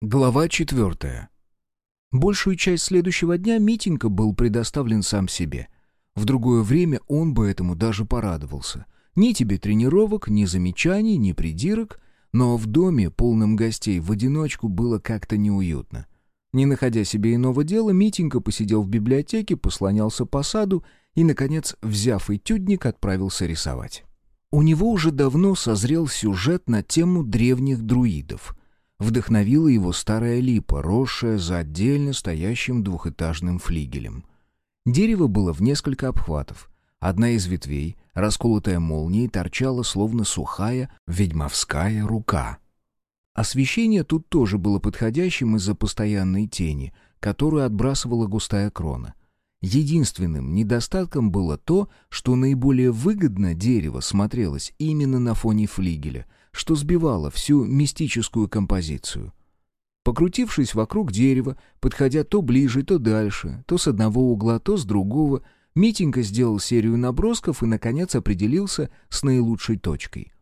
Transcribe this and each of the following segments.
Глава четвертая. Большую часть следующего дня Митенька был предоставлен сам себе. В другое время он бы этому даже порадовался. Ни тебе тренировок, ни замечаний, ни придирок, но в доме, полном гостей, в одиночку было как-то неуютно. Не находя себе иного дела, Митенька посидел в библиотеке, послонялся по саду и, наконец, взяв этюдник, отправился рисовать. У него уже давно созрел сюжет на тему древних друидов — вдохновила его старая липа, росшая за отдельно стоящим двухэтажным флигелем. Дерево было в несколько обхватов. Одна из ветвей, расколотая молнией, торчала словно сухая ведьмовская рука. Освещение тут тоже было подходящим из-за постоянной тени, которую отбрасывала густая крона. Единственным недостатком было то, что наиболее выгодно дерево смотрелось именно на фоне флигеля — что сбивало всю мистическую композицию. Покрутившись вокруг дерева, подходя то ближе, то дальше, то с одного угла, то с другого, Митенька сделал серию набросков и, наконец, определился с наилучшей точкой.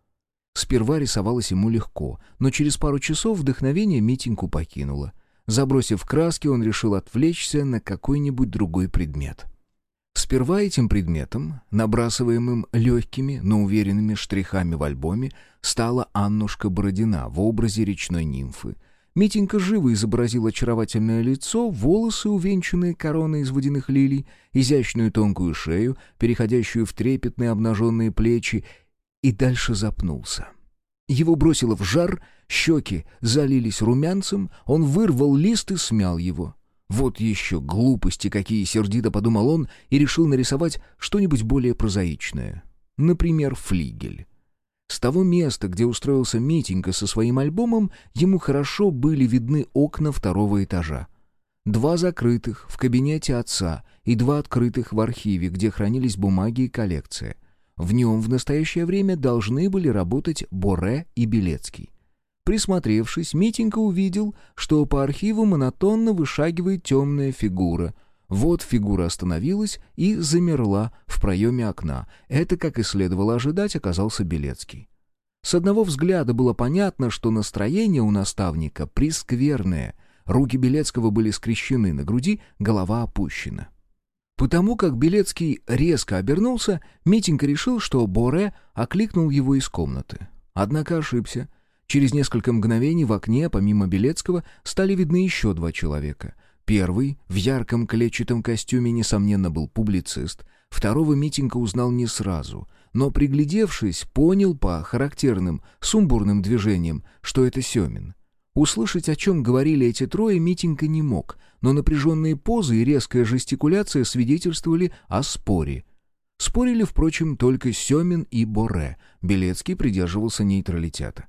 Сперва рисовалось ему легко, но через пару часов вдохновение Митеньку покинуло. Забросив краски, он решил отвлечься на какой-нибудь другой предмет — Сперва этим предметом, набрасываемым легкими, но уверенными штрихами в альбоме, стала Аннушка Бородина в образе речной нимфы. Митенька живо изобразил очаровательное лицо, волосы, увенчанные короной из водяных лилий, изящную тонкую шею, переходящую в трепетные обнаженные плечи, и дальше запнулся. Его бросило в жар, щеки залились румянцем, он вырвал лист и смял его. Вот еще глупости какие, сердито подумал он и решил нарисовать что-нибудь более прозаичное. Например, флигель. С того места, где устроился Митенька со своим альбомом, ему хорошо были видны окна второго этажа. Два закрытых в кабинете отца и два открытых в архиве, где хранились бумаги и коллекция. В нем в настоящее время должны были работать Боре и Белецкий. Присмотревшись, Митенька увидел, что по архиву монотонно вышагивает темная фигура. Вот фигура остановилась и замерла в проеме окна. Это, как и следовало ожидать, оказался Белецкий. С одного взгляда было понятно, что настроение у наставника прискверное. Руки Белецкого были скрещены на груди, голова опущена. Потому как Белецкий резко обернулся, Митенька решил, что Боре окликнул его из комнаты. Однако ошибся. Через несколько мгновений в окне, помимо Белецкого, стали видны еще два человека. Первый, в ярком клетчатом костюме, несомненно, был публицист. Второго Митенька узнал не сразу, но, приглядевшись, понял по характерным, сумбурным движениям, что это Семин. Услышать, о чем говорили эти трое, Митенька не мог, но напряженные позы и резкая жестикуляция свидетельствовали о споре. Спорили, впрочем, только Семин и Боре. Белецкий придерживался нейтралитета.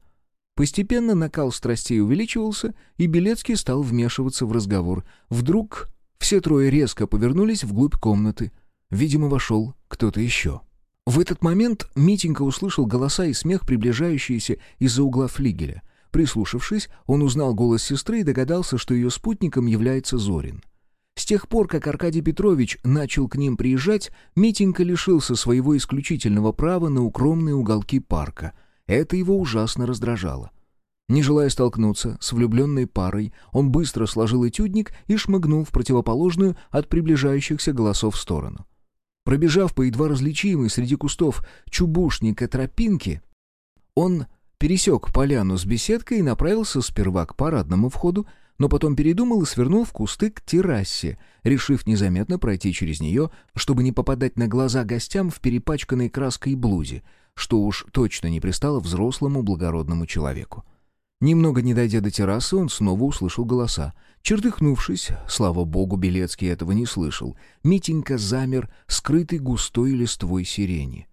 Постепенно накал страстей увеличивался, и Белецкий стал вмешиваться в разговор. Вдруг все трое резко повернулись вглубь комнаты. Видимо, вошел кто-то еще. В этот момент Митенька услышал голоса и смех, приближающиеся из-за угла флигеля. Прислушавшись, он узнал голос сестры и догадался, что ее спутником является Зорин. С тех пор, как Аркадий Петрович начал к ним приезжать, Митенька лишился своего исключительного права на укромные уголки парка — это его ужасно раздражало. Не желая столкнуться с влюбленной парой, он быстро сложил этюдник и шмыгнул в противоположную от приближающихся голосов сторону. Пробежав по едва различимой среди кустов чубушника тропинки, он пересек поляну с беседкой и направился сперва к парадному входу, но потом передумал и свернул в кусты к террасе, решив незаметно пройти через нее, чтобы не попадать на глаза гостям в перепачканной краской блузе, что уж точно не пристало взрослому благородному человеку. Немного не дойдя до террасы, он снова услышал голоса. Чертыхнувшись, слава богу, Белецкий этого не слышал, Митенька замер, скрытый густой листвой сирени.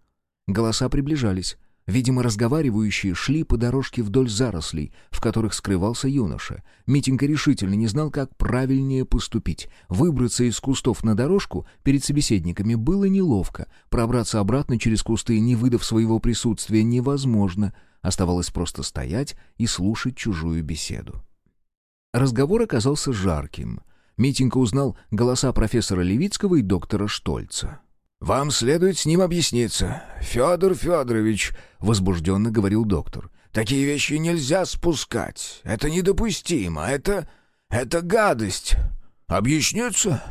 Голоса приближались. Видимо, разговаривающие шли по дорожке вдоль зарослей, в которых скрывался юноша. Митенька решительно не знал, как правильнее поступить. Выбраться из кустов на дорожку перед собеседниками было неловко. Пробраться обратно через кусты, не выдав своего присутствия, невозможно. Оставалось просто стоять и слушать чужую беседу. Разговор оказался жарким. Митенька узнал голоса профессора Левицкого и доктора Штольца. «Вам следует с ним объясниться, Федор Федорович», — возбужденно говорил доктор. Такие вещи нельзя спускать. Это недопустимо. Это... это гадость. Объясниться?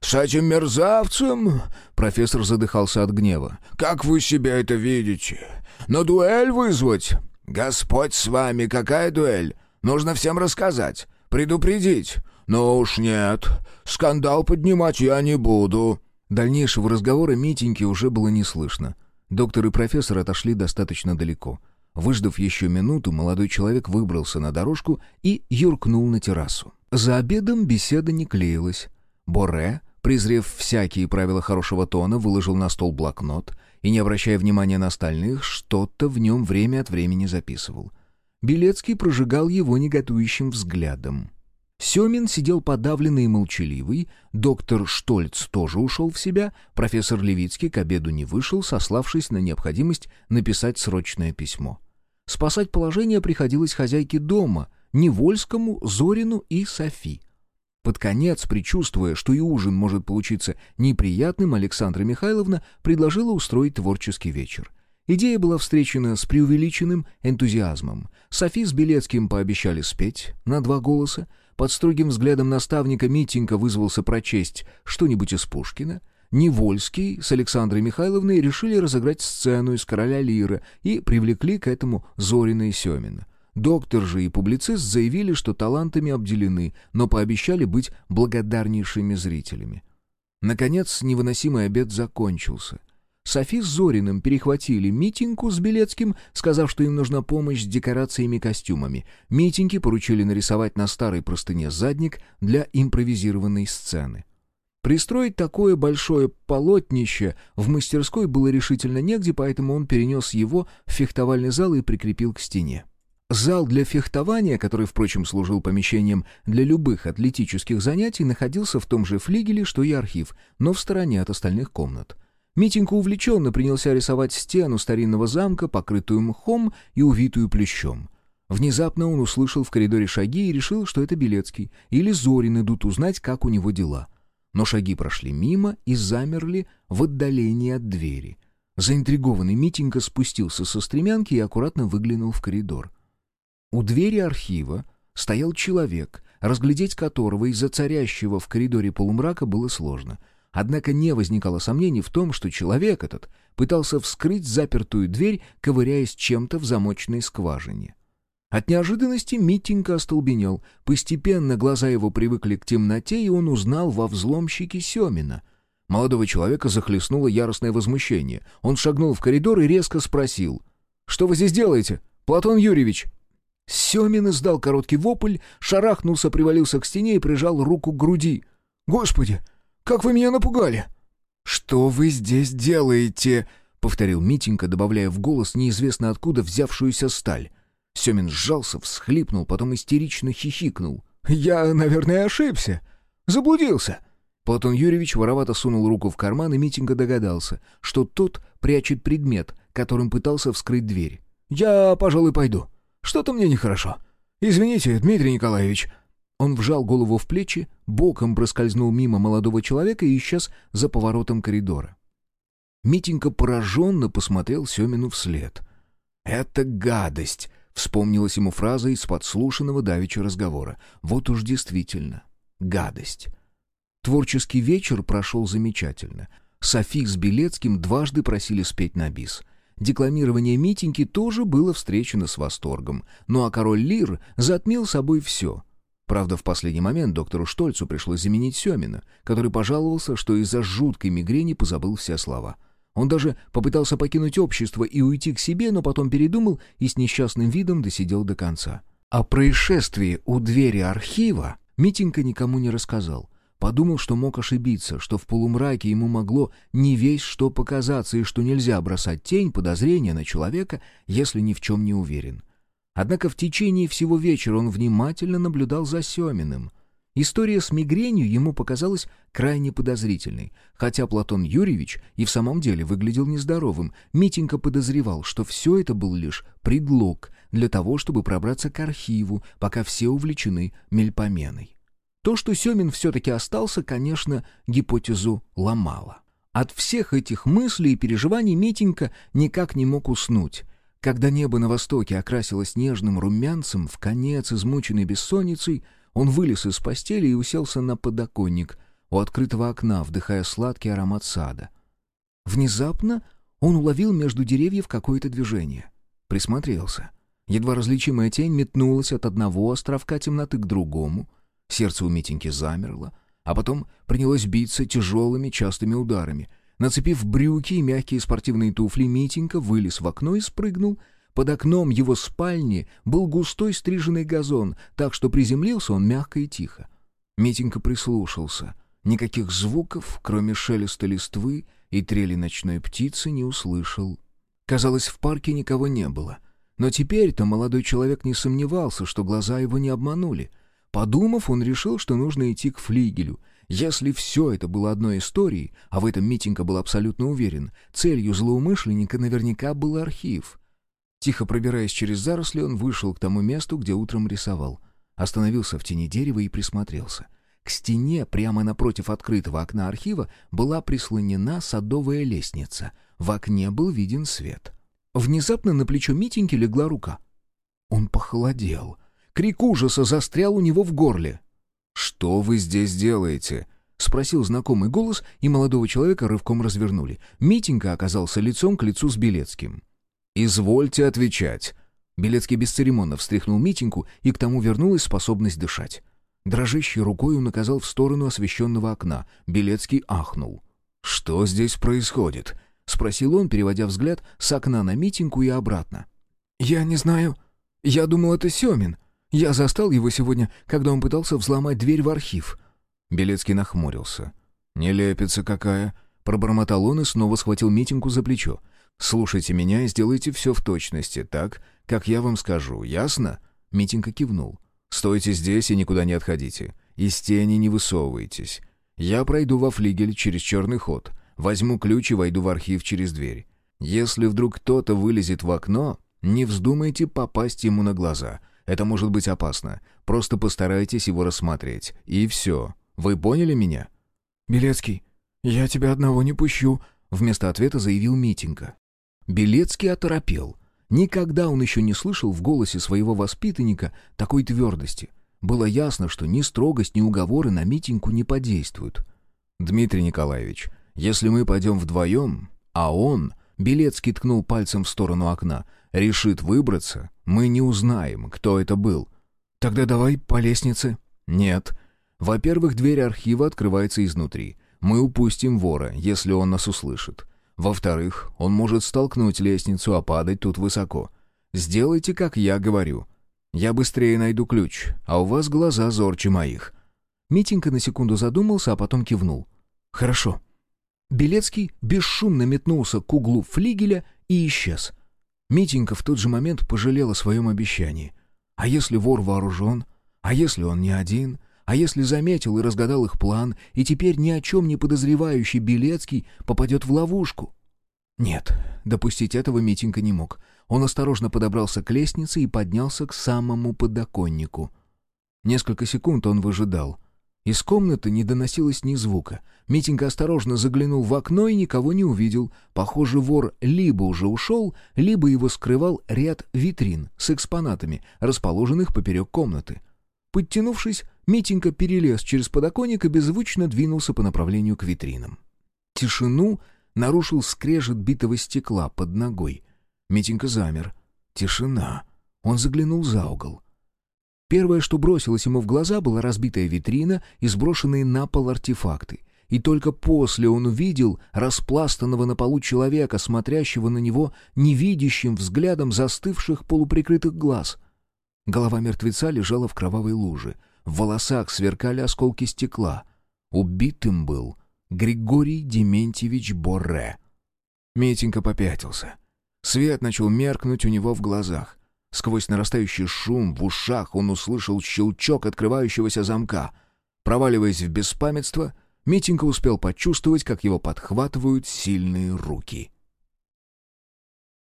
С этим мерзавцем...» Профессор задыхался от гнева. «Как вы себя это видите? На дуэль вызвать? Господь с вами, какая дуэль? Нужно всем рассказать, предупредить. Но уж нет, скандал поднимать я не буду». Дальнейшего разговора Митеньки уже было не слышно. Доктор и профессор отошли достаточно далеко. Выждав еще минуту, молодой человек выбрался на дорожку и юркнул на террасу. За обедом беседа не клеилась. Боре, презрев всякие правила хорошего тона, выложил на стол блокнот и, не обращая внимания на остальных, что-то в нем время от времени записывал. Белецкий прожигал его неготующим взглядом. Семин сидел подавленный и молчаливый, доктор Штольц тоже ушел в себя, профессор Левицкий к обеду не вышел, сославшись на необходимость написать срочное письмо. Спасать положение приходилось хозяйке дома, Невольскому, Зорину и Софи. Под конец, предчувствуя, что и ужин может получиться неприятным, Александра Михайловна предложила устроить творческий вечер. Идея была встречена с преувеличенным энтузиазмом. Софи с Белецким пообещали спеть на два голоса, под строгим взглядом наставника Митенька вызвался прочесть что-нибудь из Пушкина. Невольский с Александрой Михайловной решили разыграть сцену из «Короля Лира» и привлекли к этому Зорина и Семина. Доктор же и публицист заявили, что талантами обделены, но пообещали быть благодарнейшими зрителями. Наконец, невыносимый обед закончился. Софи с Зориным перехватили Митиньку с Белецким, сказав, что им нужна помощь с декорациями и костюмами. Митиньке поручили нарисовать на старой простыне задник для импровизированной сцены. Пристроить такое большое полотнище в мастерской было решительно негде, поэтому он перенес его в фехтовальный зал и прикрепил к стене. Зал для фехтования, который, впрочем, служил помещением для любых атлетических занятий, находился в том же флигеле, что и архив, но в стороне от остальных комнат. Митенька увлеченно принялся рисовать стену старинного замка, покрытую мхом и увитую плющом. Внезапно он услышал в коридоре шаги и решил, что это Белецкий или Зорин идут узнать, как у него дела. Но шаги прошли мимо и замерли в отдалении от двери. Заинтригованный Митенька спустился со стремянки и аккуратно выглянул в коридор. У двери архива стоял человек, разглядеть которого из-за царящего в коридоре полумрака было сложно — Однако не возникало сомнений в том, что человек этот пытался вскрыть запертую дверь, ковыряясь чем-то в замочной скважине. От неожиданности Митенька остолбенел. Постепенно глаза его привыкли к темноте, и он узнал во взломщике Семина. Молодого человека захлестнуло яростное возмущение. Он шагнул в коридор и резко спросил. «Что вы здесь делаете, Платон Юрьевич?» Семин издал короткий вопль, шарахнулся, привалился к стене и прижал руку к груди. «Господи, как вы меня напугали!» «Что вы здесь делаете?» — повторил Митенька, добавляя в голос неизвестно откуда взявшуюся сталь. Семин сжался, всхлипнул, потом истерично хихикнул. «Я, наверное, ошибся. Заблудился». Платон Юрьевич воровато сунул руку в карман, и Митенька догадался, что тот прячет предмет, которым пытался вскрыть дверь. «Я, пожалуй, пойду. Что-то мне нехорошо. Извините, Дмитрий Николаевич». Он вжал голову в плечи, боком проскользнул мимо молодого человека и исчез за поворотом коридора. Митенька пораженно посмотрел Семину вслед. «Это гадость!» — вспомнилась ему фраза из подслушанного давеча разговора. «Вот уж действительно, гадость!» Творческий вечер прошел замечательно. Софи с Белецким дважды просили спеть на бис. Декламирование Митеньки тоже было встречено с восторгом. Ну а король Лир затмил собой все — Правда, в последний момент доктору Штольцу пришлось заменить Семина, который пожаловался, что из-за жуткой мигрени позабыл все слова. Он даже попытался покинуть общество и уйти к себе, но потом передумал и с несчастным видом досидел до конца. О происшествии у двери архива Митенька никому не рассказал. Подумал, что мог ошибиться, что в полумраке ему могло не весь что показаться и что нельзя бросать тень подозрения на человека, если ни в чем не уверен. Однако в течение всего вечера он внимательно наблюдал за Семиным. История с мигренью ему показалась крайне подозрительной. Хотя Платон Юрьевич и в самом деле выглядел нездоровым, Митенька подозревал, что все это был лишь предлог для того, чтобы пробраться к архиву, пока все увлечены мельпоменой. То, что Семин все-таки остался, конечно, гипотезу ломало. От всех этих мыслей и переживаний Митенька никак не мог уснуть — Когда небо на востоке окрасилось нежным румянцем, в конец измученный бессонницей, он вылез из постели и уселся на подоконник у открытого окна, вдыхая сладкий аромат сада. Внезапно он уловил между деревьев какое-то движение. Присмотрелся. Едва различимая тень метнулась от одного островка темноты к другому. Сердце у Митеньки замерло, а потом принялось биться тяжелыми частыми ударами. Нацепив брюки и мягкие спортивные туфли, Митенька вылез в окно и спрыгнул. Под окном его спальни был густой стриженный газон, так что приземлился он мягко и тихо. Митенька прислушался. Никаких звуков, кроме шелеста листвы и трели ночной птицы, не услышал. Казалось, в парке никого не было. Но теперь-то молодой человек не сомневался, что глаза его не обманули. Подумав, он решил, что нужно идти к флигелю. Если все это было одной историей, а в этом Митенька был абсолютно уверен, целью злоумышленника наверняка был архив. Тихо пробираясь через заросли, он вышел к тому месту, где утром рисовал. Остановился в тени дерева и присмотрелся. К стене, прямо напротив открытого окна архива, была прислонена садовая лестница. В окне был виден свет. Внезапно на плечо Митеньки легла рука. Он похолодел. Крик ужаса застрял у него в горле. «Что вы здесь делаете?» — спросил знакомый голос, и молодого человека рывком развернули. Митенька оказался лицом к лицу с Белецким. «Извольте отвечать». Белецкий бесцеремонно встряхнул Митеньку, и к тому вернулась способность дышать. Дрожащей рукой он указал в сторону освещенного окна. Белецкий ахнул. «Что здесь происходит?» — спросил он, переводя взгляд с окна на Митеньку и обратно. «Я не знаю. Я думал, это Семин. Я застал его сегодня, когда он пытался взломать дверь в архив». Белецкий нахмурился. «Нелепица какая!» — пробормотал он и снова схватил Митеньку за плечо. «Слушайте меня и сделайте все в точности, так, как я вам скажу, ясно?» Митенька кивнул. «Стойте здесь и никуда не отходите. Из тени не высовывайтесь. Я пройду во флигель через черный ход. Возьму ключ и войду в архив через дверь. Если вдруг кто-то вылезет в окно, не вздумайте попасть ему на глаза. Это может быть опасно. Просто постарайтесь его рассмотреть. И все. Вы поняли меня?» «Белецкий, я тебя одного не пущу», — вместо ответа заявил Митенька. Белецкий оторопел. Никогда он еще не слышал в голосе своего воспитанника такой твердости. Было ясно, что ни строгость, ни уговоры на Митеньку не подействуют. «Дмитрий Николаевич, если мы пойдем вдвоем, а он, Белецкий ткнул пальцем в сторону окна, решит выбраться, мы не узнаем, кто это был. Тогда давай по лестнице. Нет. Во-первых, дверь архива открывается изнутри. Мы упустим вора, если он нас услышит. Во-вторых, он может столкнуть лестницу, а падать тут высоко. Сделайте, как я говорю. Я быстрее найду ключ, а у вас глаза зорче моих». Митенька на секунду задумался, а потом кивнул. «Хорошо. Белецкий бесшумно метнулся к углу флигеля и исчез. Митенька в тот же момент пожалел о своем обещании. А если вор вооружен? А если он не один? А если заметил и разгадал их план, и теперь ни о чем не подозревающий Белецкий попадет в ловушку? Нет, допустить этого Митенька не мог. Он осторожно подобрался к лестнице и поднялся к самому подоконнику. Несколько секунд он выжидал — из комнаты не доносилось ни звука. Митенька осторожно заглянул в окно и никого не увидел. Похоже, вор либо уже ушел, либо его скрывал ряд витрин с экспонатами, расположенных поперек комнаты. Подтянувшись, Митенька перелез через подоконник и беззвучно двинулся по направлению к витринам. Тишину нарушил скрежет битого стекла под ногой. Митенька замер. Тишина. Он заглянул за угол. Первое, что бросилось ему в глаза, была разбитая витрина и сброшенные на пол артефакты. И только после он увидел распластанного на полу человека, смотрящего на него невидящим взглядом застывших полуприкрытых глаз. Голова мертвеца лежала в кровавой луже. В волосах сверкали осколки стекла. Убитым был Григорий Дементьевич Борре. Митенька попятился. Свет начал меркнуть у него в глазах. Сквозь нарастающий шум в ушах он услышал щелчок открывающегося замка. Проваливаясь в беспамятство, Митенька успел почувствовать, как его подхватывают сильные руки —